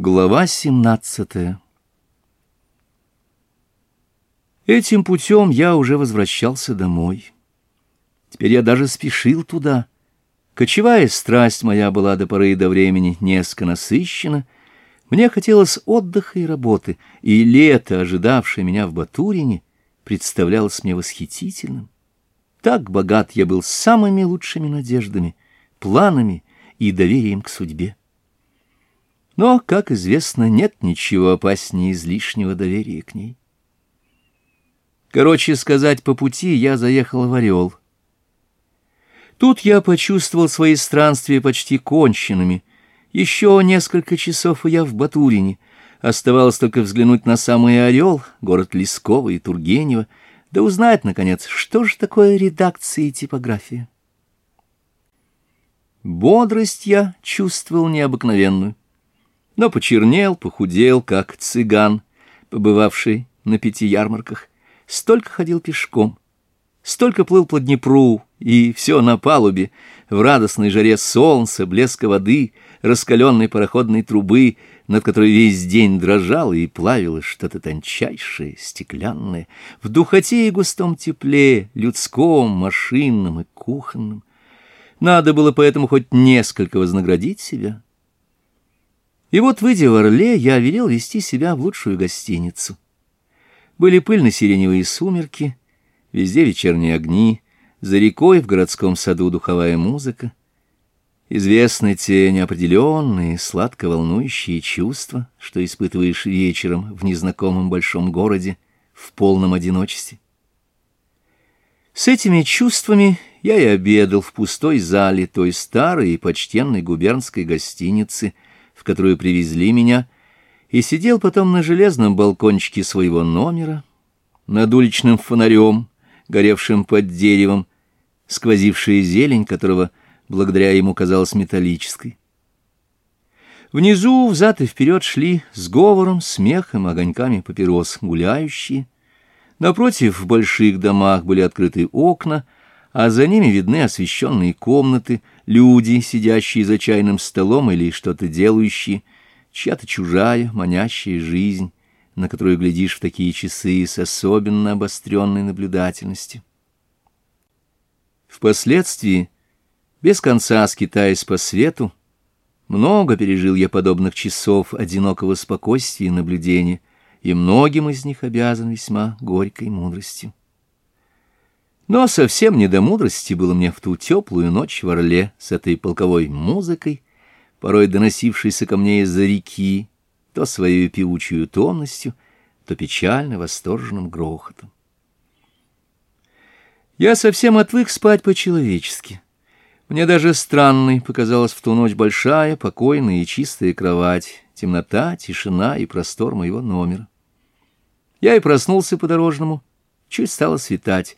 Глава 17 Этим путем я уже возвращался домой. Теперь я даже спешил туда. Кочевая страсть моя была до поры и до времени несколько насыщена. Мне хотелось отдыха и работы, и лето, ожидавшее меня в Батурине, представлялось мне восхитительным. Так богат я был самыми лучшими надеждами, планами и доверием к судьбе. Но, как известно, нет ничего опаснее излишнего доверия к ней. Короче сказать, по пути я заехал в «Орел». Тут я почувствовал свои странствия почти конченными. Еще несколько часов, и я в Батурине. Оставалось только взглянуть на самый «Орел», город Лескова и Тургенева, да узнать, наконец, что же такое редакция и типография. Бодрость я чувствовал необыкновенную но почернел, похудел, как цыган, побывавший на пяти ярмарках. Столько ходил пешком, столько плыл по Днепру, и все на палубе, в радостной жаре солнца, блеска воды, раскаленной пароходной трубы, над которой весь день дрожало и плавилось что-то тончайшее, стеклянное, в духоте и густом тепле, людском, машинном и кухонном. Надо было поэтому хоть несколько вознаградить себя. И вот, выйдя в Орле, я велел вести себя в лучшую гостиницу. Были пыльно-сиреневые сумерки, везде вечерние огни, за рекой в городском саду духовая музыка. Известны те неопределенные, сладко волнующие чувства, что испытываешь вечером в незнакомом большом городе в полном одиночестве. С этими чувствами я и обедал в пустой зале той старой и почтенной губернской гостиницы — в которую привезли меня, и сидел потом на железном балкончике своего номера, над уличным фонарем, горевшим под деревом, сквозившая зелень которого, благодаря ему, казалась металлической. Внизу взад и вперед шли с говором, смехом, огоньками папирос гуляющие. Напротив, в больших домах были открыты окна — а за ними видны освещенные комнаты, люди, сидящие за чайным столом или что-то делающие, чья-то чужая, манящая жизнь, на которую глядишь в такие часы с особенно обостренной наблюдательности. Впоследствии, без конца скитаясь по свету, много пережил я подобных часов одинокого спокойствия и наблюдения, и многим из них обязан весьма горькой мудростью. Но совсем не до мудрости было мне в ту теплую ночь в Орле с этой полковой музыкой, порой доносившейся ко мне из-за реки, то своей певучую томностью, то печально восторженным грохотом. Я совсем отвык спать по-человечески. Мне даже странной показалась в ту ночь большая, покойная и чистая кровать, темнота, тишина и простор моего номера. Я и проснулся по-дорожному, чуть стало светать,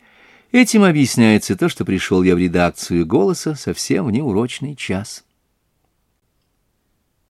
Этим объясняется то, что пришел я в редакцию «Голоса» совсем в неурочный час.